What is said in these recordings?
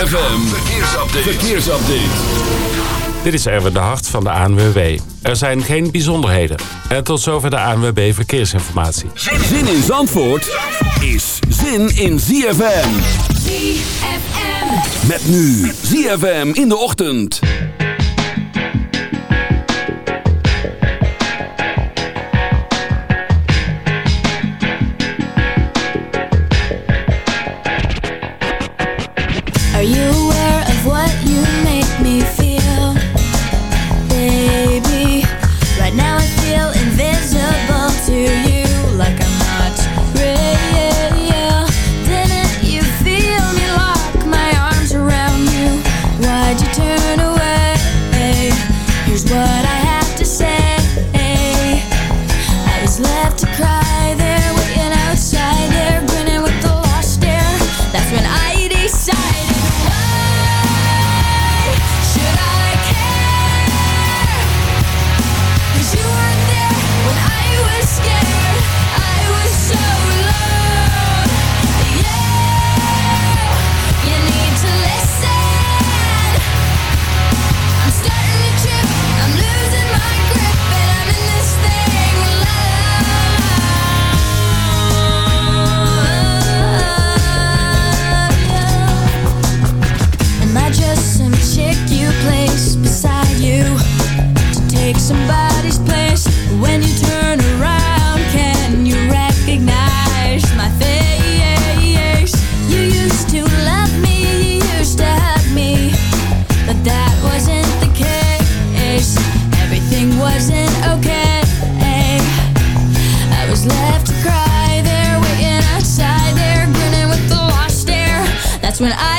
ZFM, verkeersupdate. verkeersupdate. Dit is even de hart van de ANWB. Er zijn geen bijzonderheden. En tot zover de ANWB Verkeersinformatie. Zin in Zandvoort is zin in ZFM. ZFM. Met nu ZFM in de ochtend. when I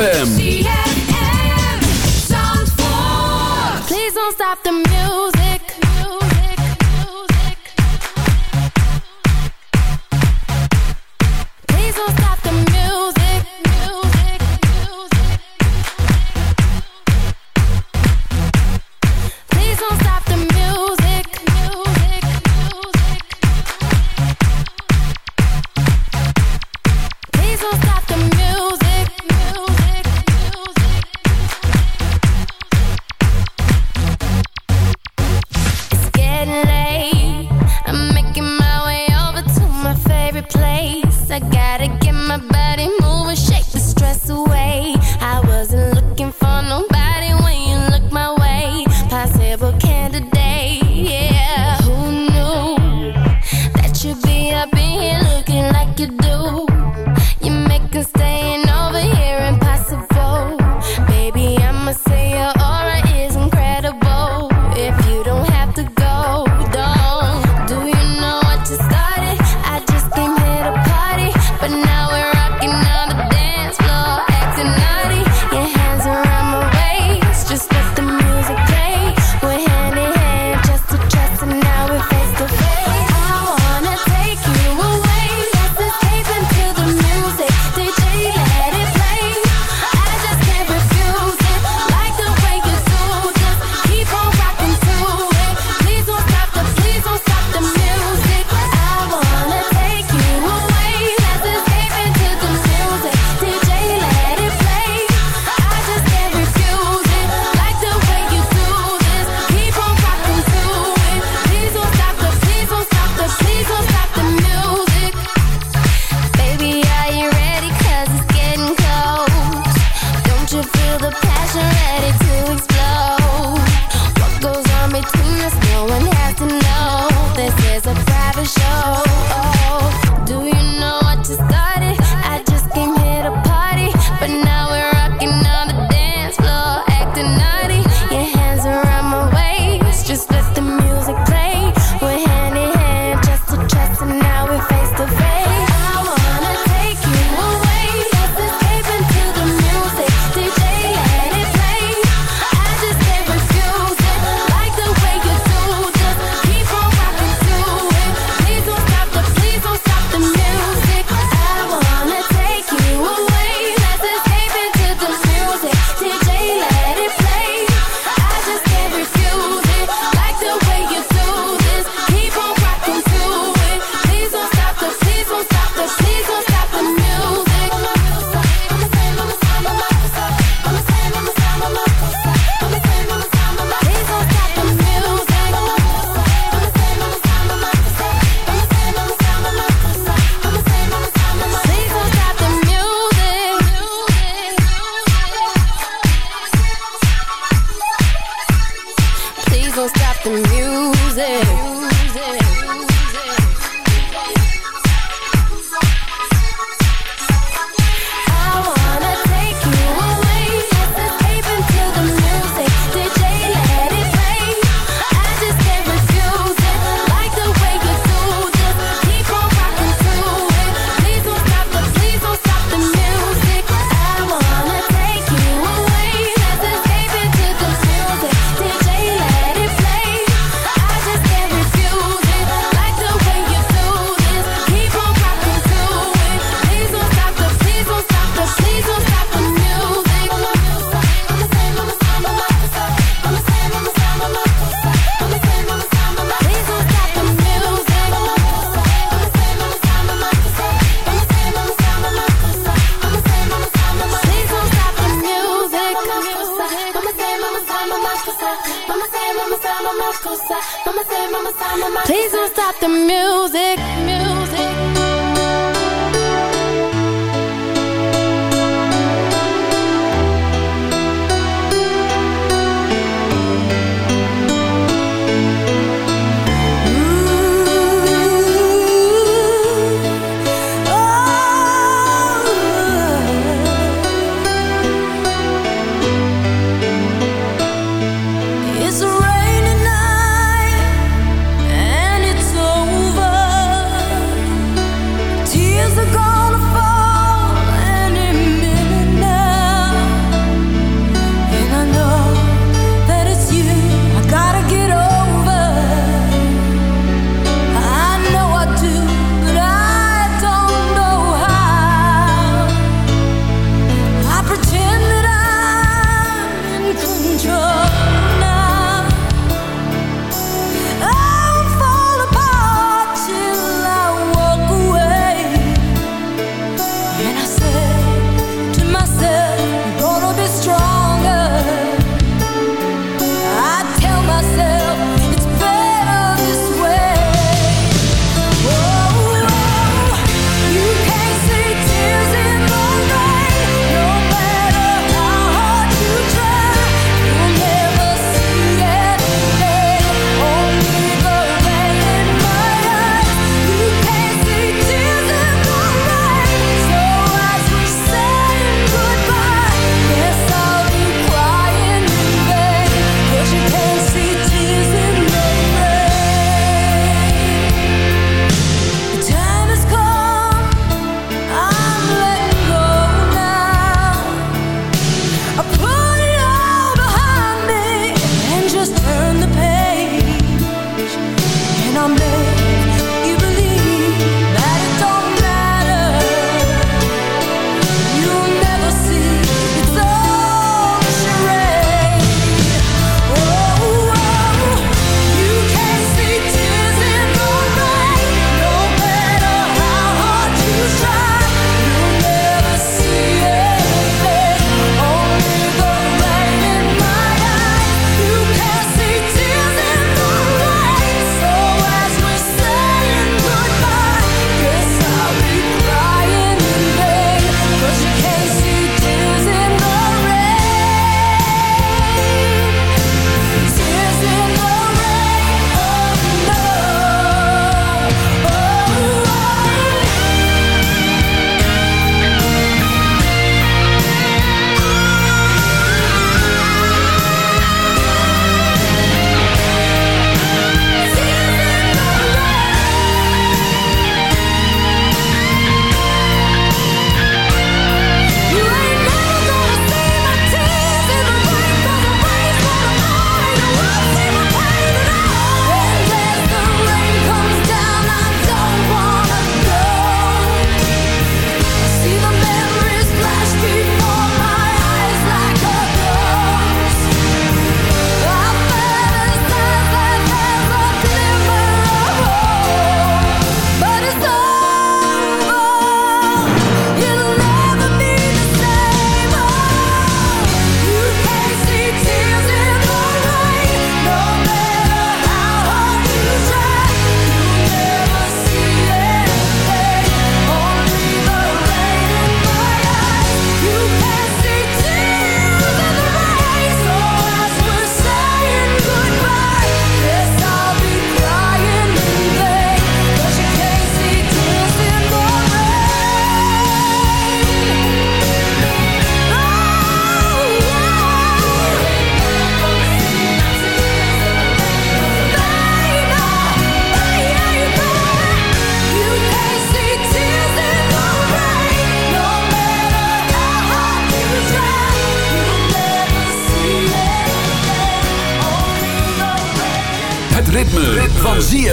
ZFM.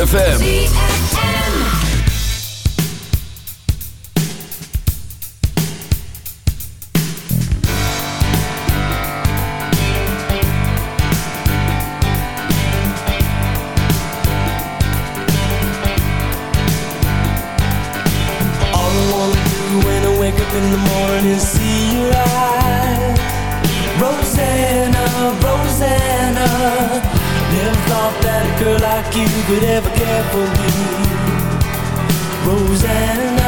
ZFM. You could ever care for me, Rosanna.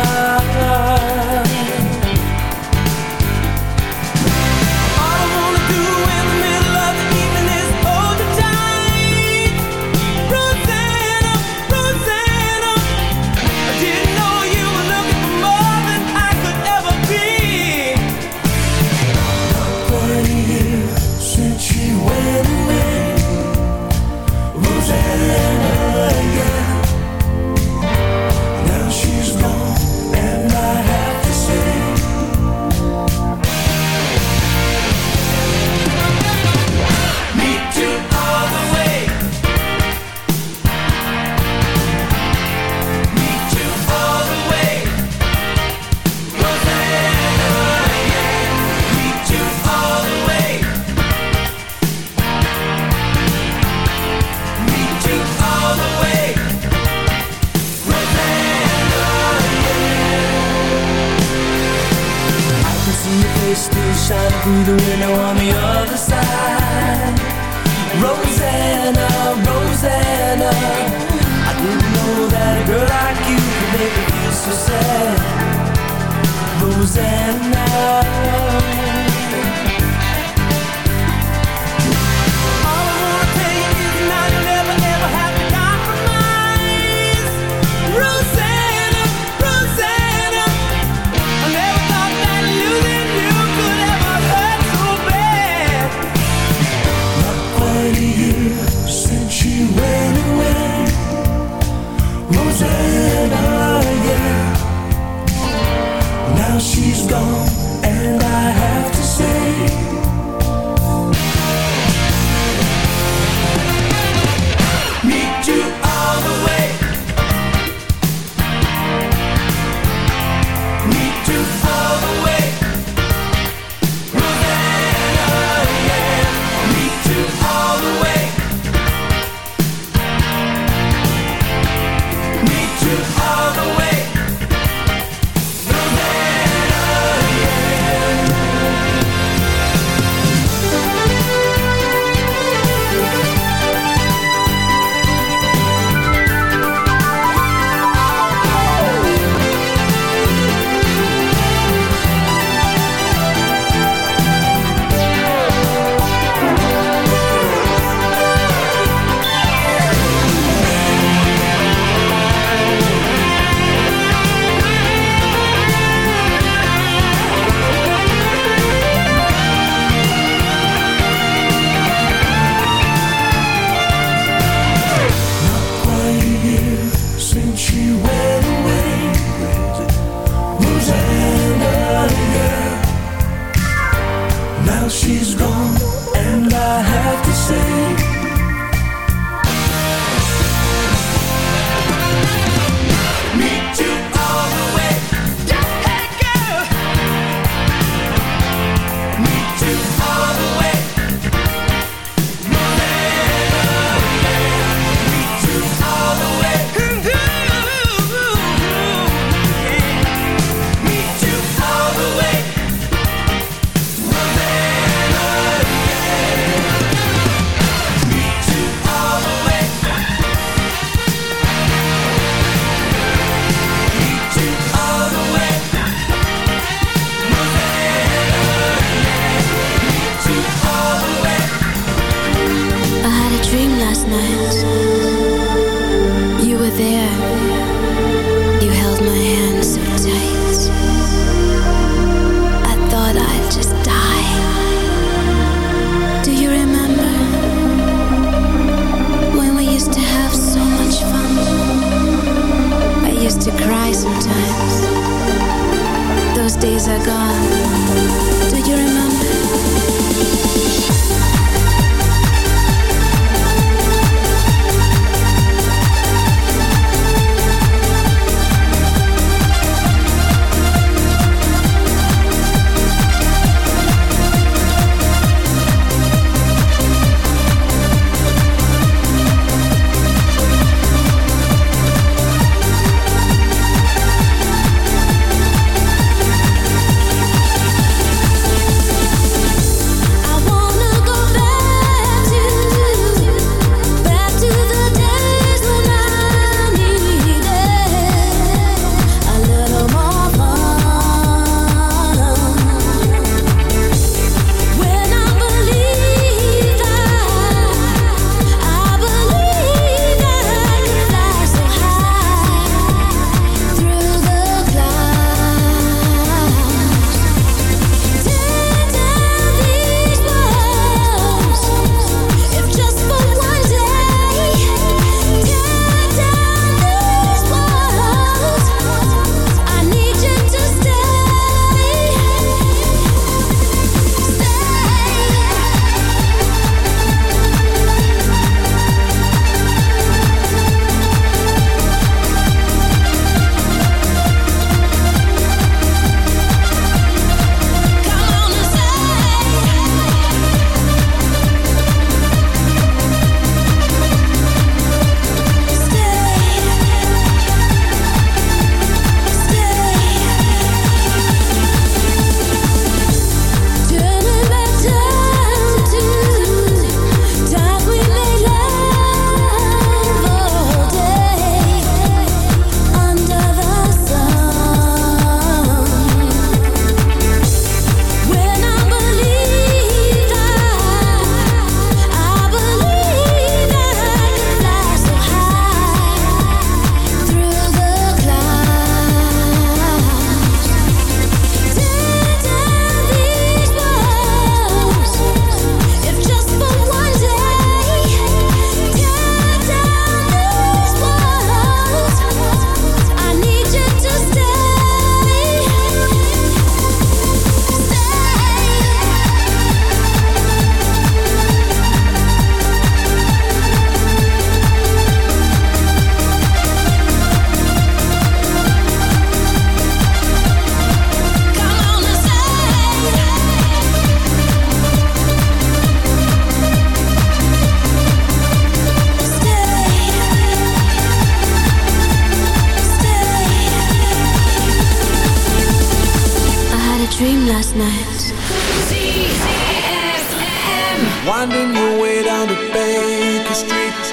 Winding your way down to Baker Street.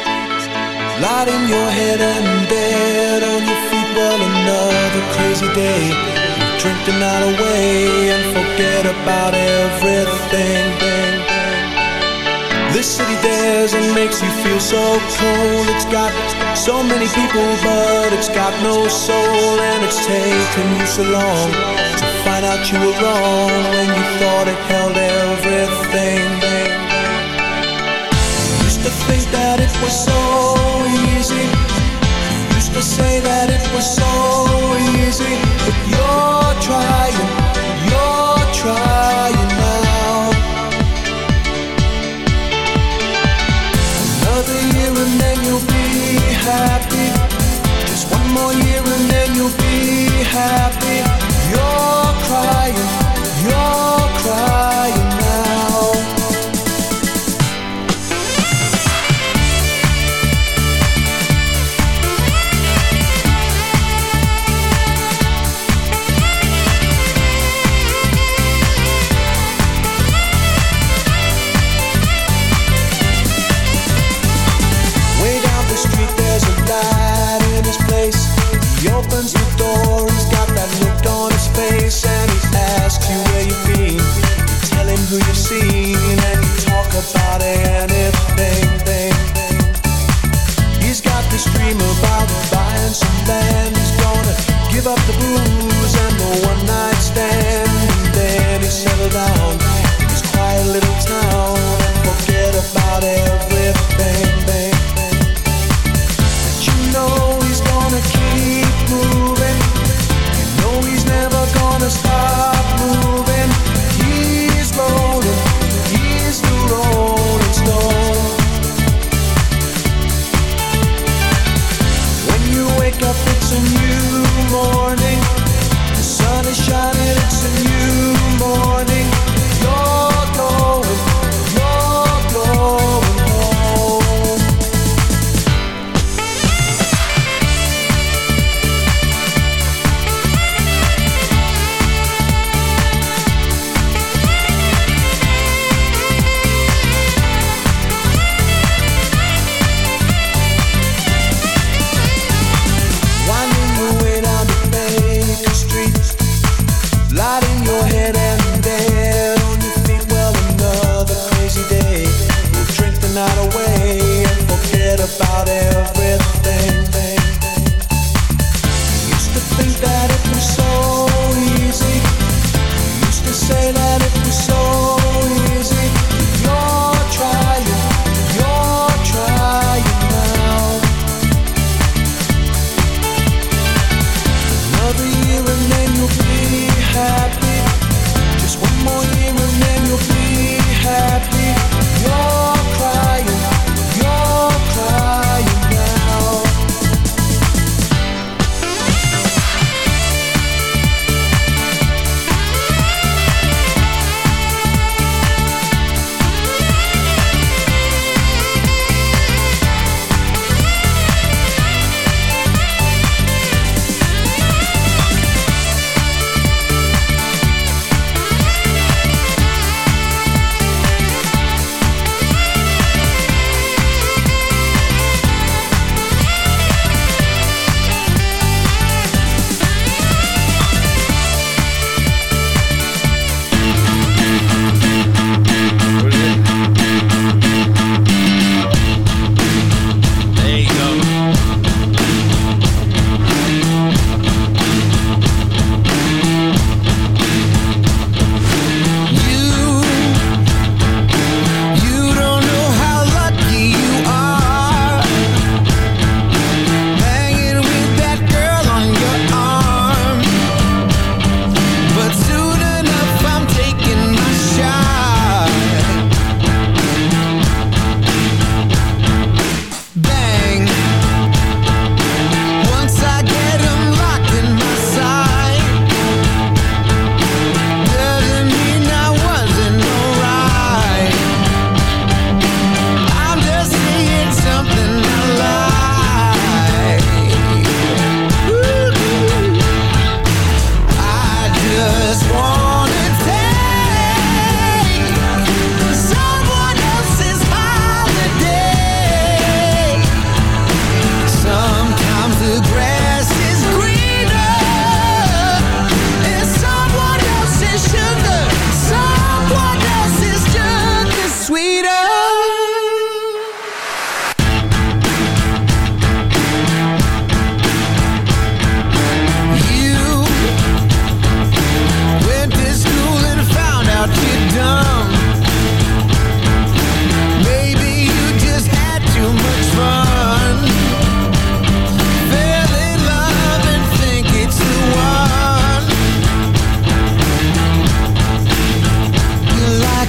Lighting your head and bed, on your feet. Well, another crazy day. Drink the night away and forget about everything. This city dares and makes you feel so cold. It's got so many people but it's got no soul. And it's taken you so long out you were wrong when you thought it held everything Used to think that it was so easy. Used to say that it was so easy, but you're trying, you're trying now. Another year and then you'll be happy. Just one more year and then you'll be happy.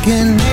again.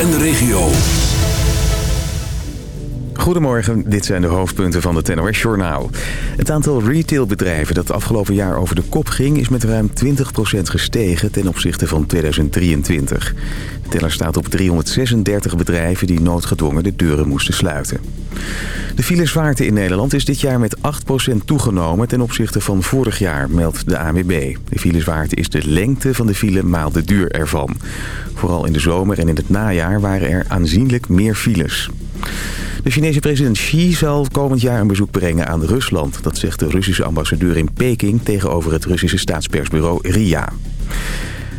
en de regio. Goedemorgen, dit zijn de hoofdpunten van het NOS-journaal. Het aantal retailbedrijven dat afgelopen jaar over de kop ging... is met ruim 20% gestegen ten opzichte van 2023. De teller staat op 336 bedrijven die noodgedwongen de deuren moesten sluiten. De filezwaarte in Nederland is dit jaar met 8% toegenomen ten opzichte van vorig jaar, meldt de ANWB. De filezwaarte is de lengte van de file maal de duur ervan. Vooral in de zomer en in het najaar waren er aanzienlijk meer files. De Chinese president Xi zal komend jaar een bezoek brengen aan Rusland. Dat zegt de Russische ambassadeur in Peking tegenover het Russische staatspersbureau RIA.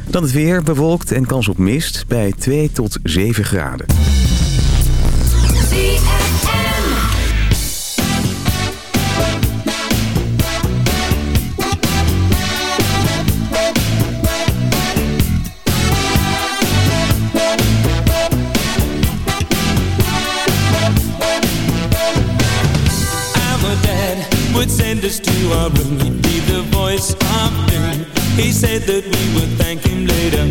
Dan het weer, bewolkt en kans op mist bij 2 tot 7 graden. To our room He'd be the voice of doom He said that we would thank him later.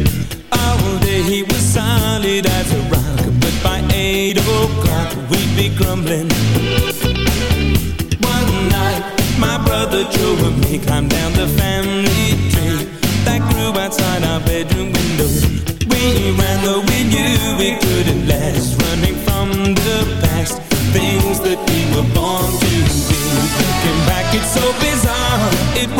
All day he was solid as a rock But by eight o'clock we'd be grumbling. One night my brother Joe and me Climbed down the family tree That grew outside our bedroom window. We ran though we knew we couldn't last Running from the past Things that we were born to it's so bizarre. It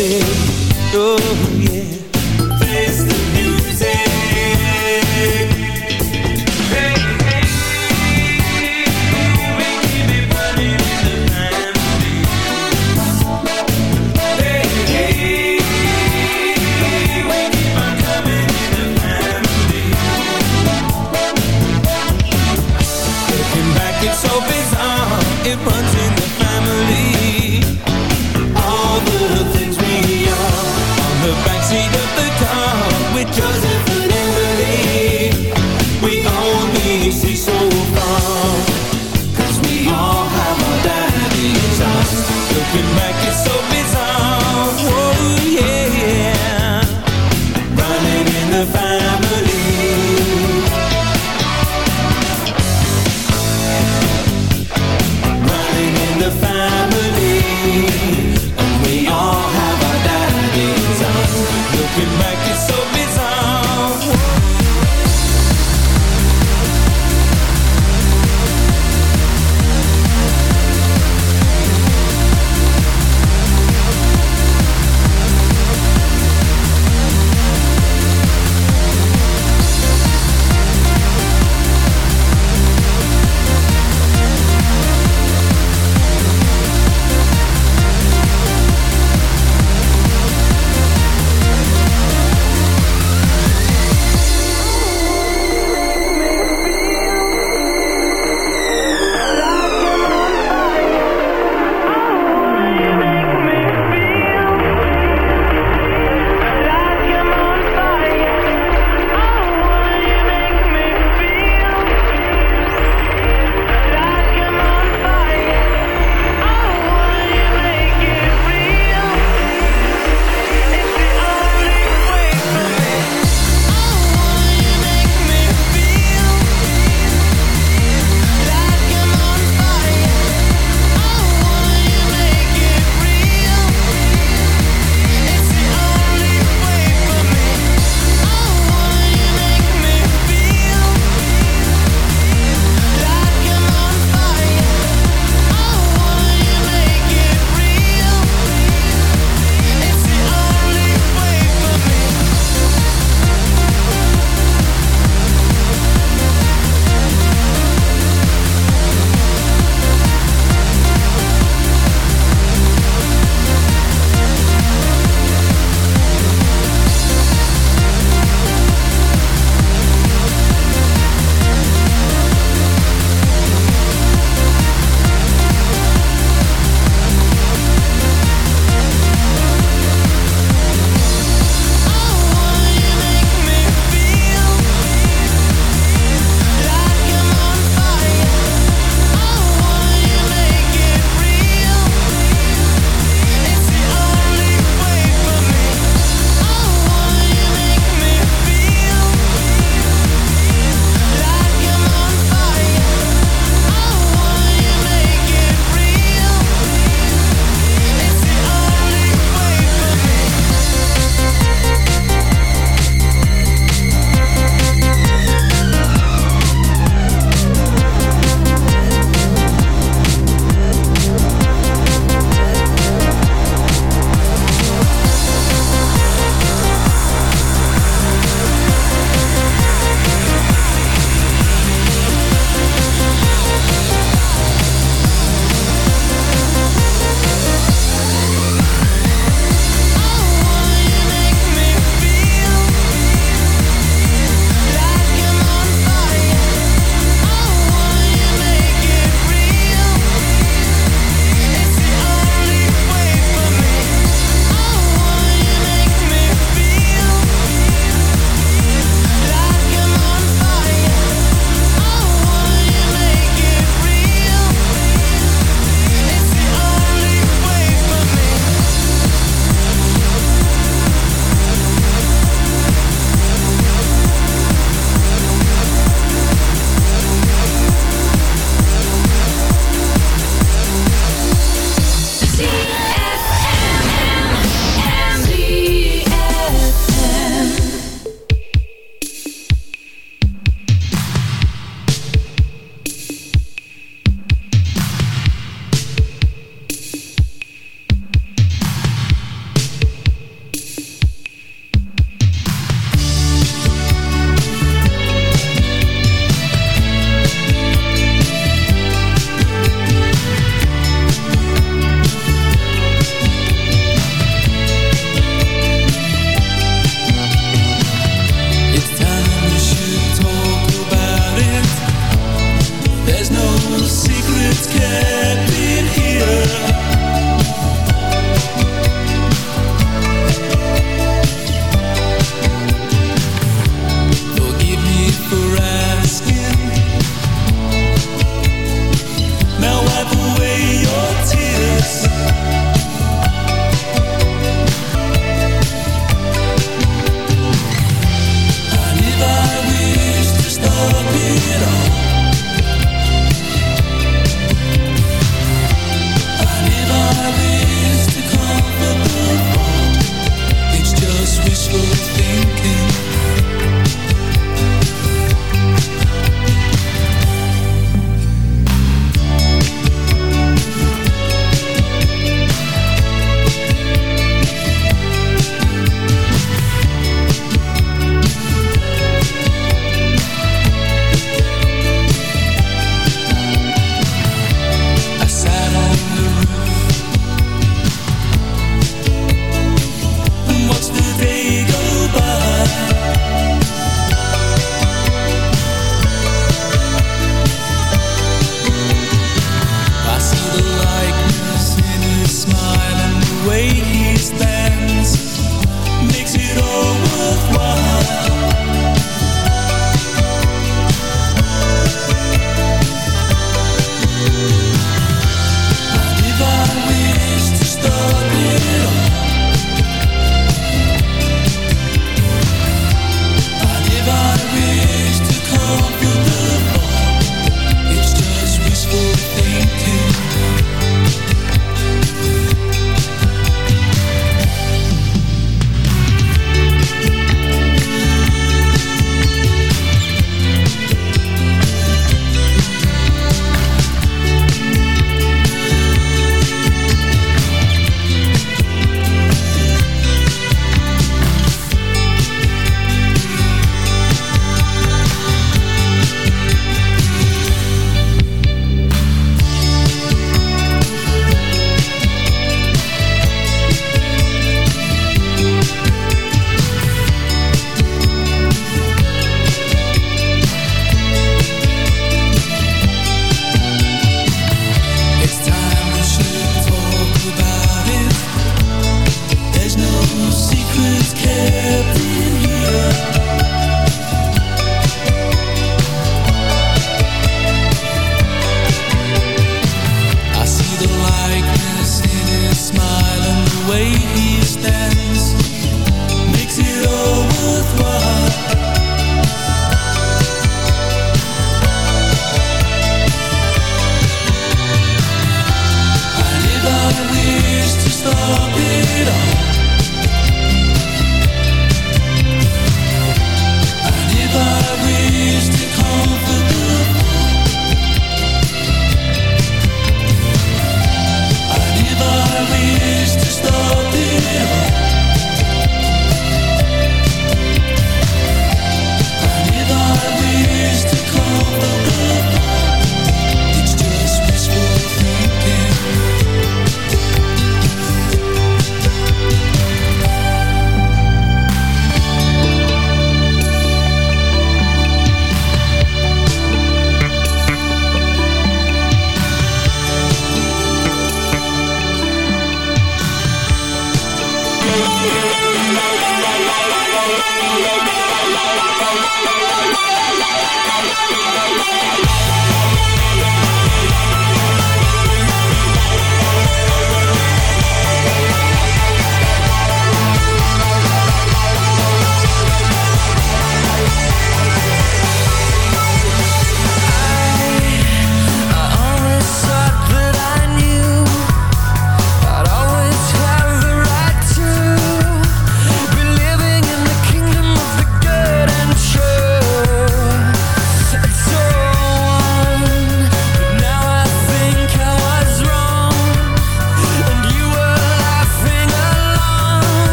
music. Oh.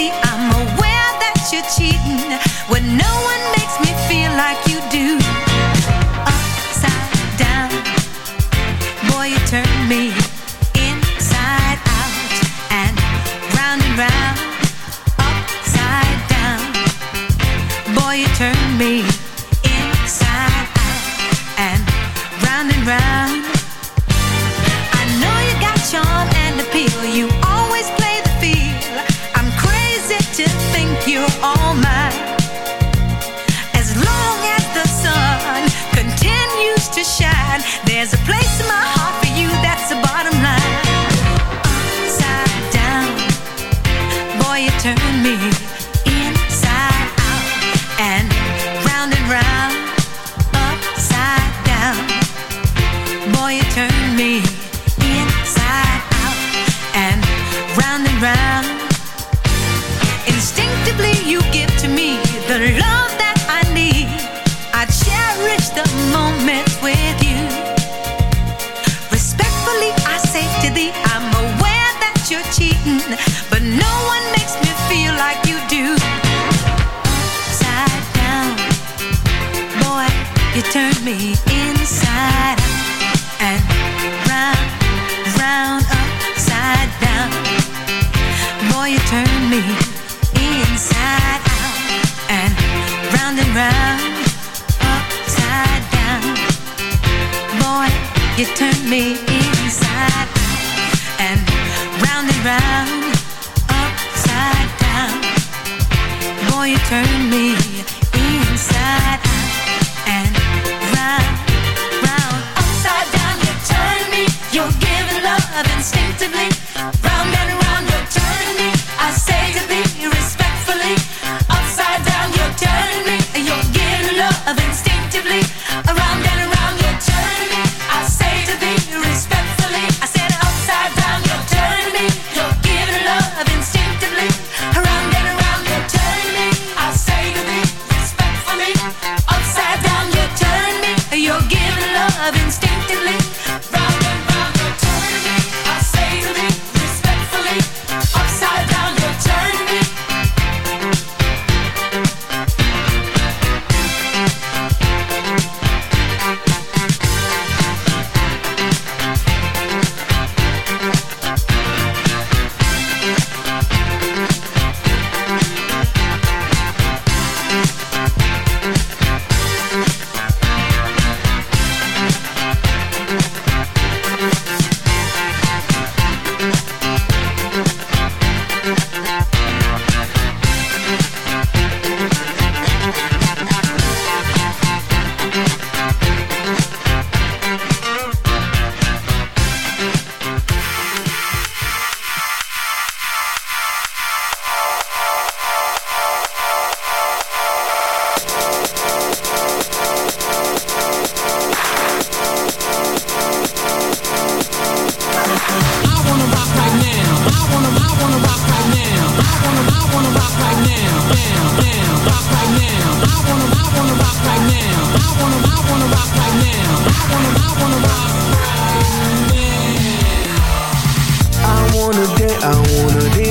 I'm aware that you're cheating.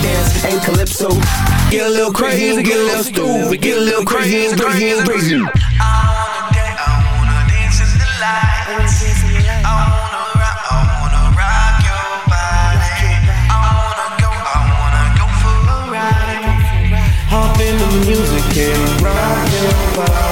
dance and calypso. Get a little crazy, get a little stupid, get a little crazy, crazy, crazy. I wanna dance I wanna dance in the light I wanna ride I wanna ride your body I wanna go I wanna go for a ride Hop in the music and rock your body